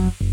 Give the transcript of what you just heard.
Mm-hmm.